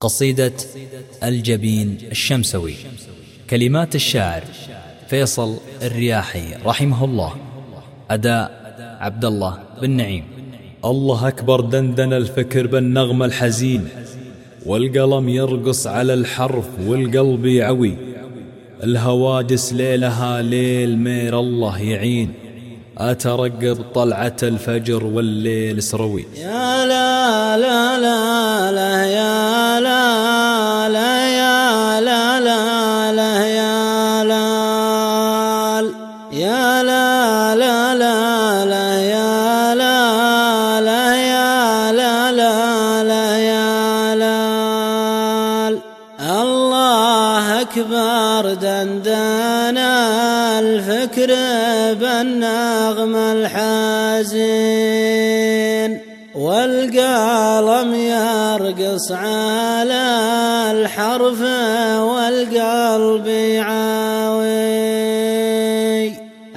قصيدة الجبين الشمسوي. كلمات الشاعر فيصل الرياحي رحمه الله. أداء عبد الله بن نعيم. الله أكبر دندن الفكر بالنغم الحزين والقلم يرقص على الحرف والقلب يعوي. الهواجس ليلها ليل مير الله يعين. أترقب طلعة الفجر والليل سروي. يا لا لا لا لا يا دندنا الفكر بالنغم الحزين والقلم يرقص على الحرف والقلب يعاوي.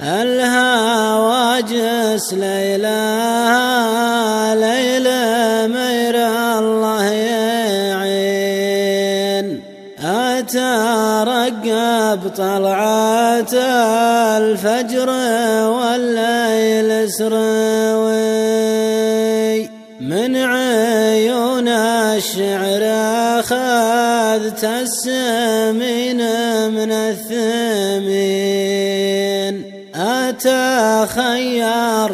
الهواجس ليلى مير الله طلعة الفجر والليل سروي من عيون الشعر أخذت السمين من الثمين. أتخير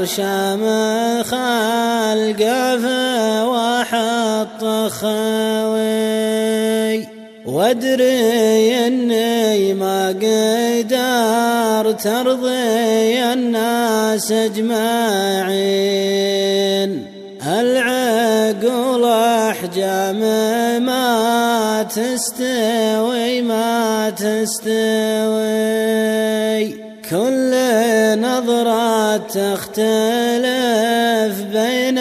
شامخ القف وحط خوي. وادري اني ما قدرت ارضي الناس اجمعين العقول احجام ما تستوي ما تستوي. كل نظرة تختلف بين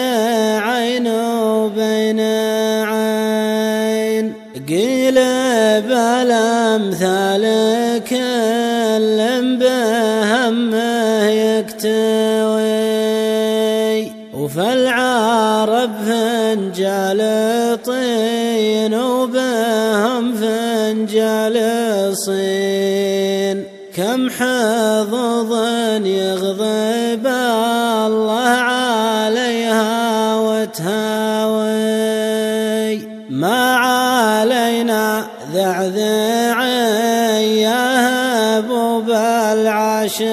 عين وبين عين قيل بالامثال كل بهمه يكتوي. وفالعرب فنجال طين وبهم فنجال صين. كم حظوظ يغضب الله ذعذع يا هبوب العاشقين.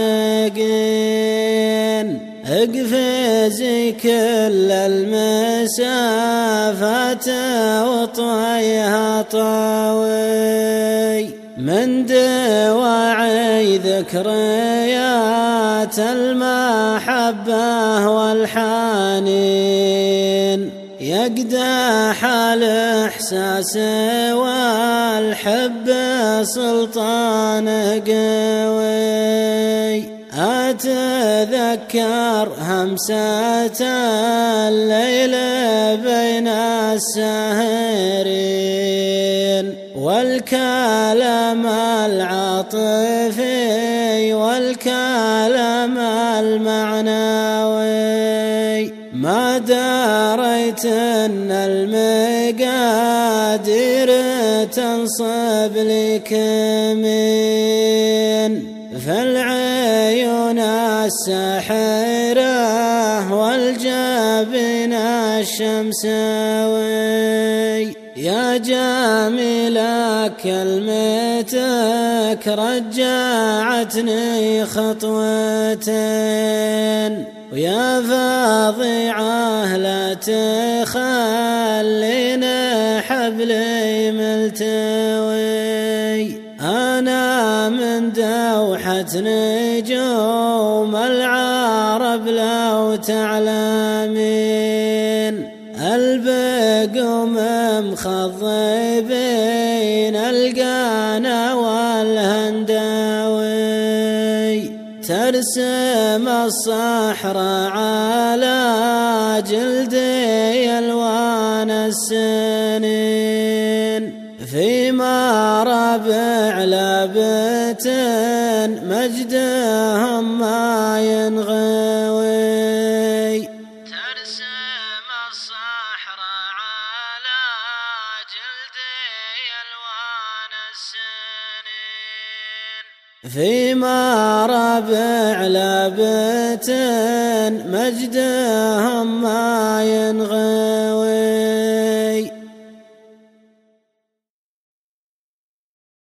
اقفزي كل المسافات وطيها طاوي. من دواعي ذكريات المحبة والحنين. يقدح الإحساس والحب سلطان قوي. أتذكر همسة الليل بين السهرين والكلام العاطفي والكلام المعنوي. ما دريت أن المقادير تنصب لك من فالعيون الساحرة الشمسوي يا جميل كلمتك رجعتني خطوتين. ويا فاضعة لا تخلينا حبلي ملتوي. أنا من دوحة نجوم العرب لو تعلمين. البقوم مخضبين ألقانا والهنداوي ترسم الصحراء على جلدي الوان السنين. فيما ربع لابت مجدهم ما ينغوي. فيما ربع لبت مجدهم ما ينغوي.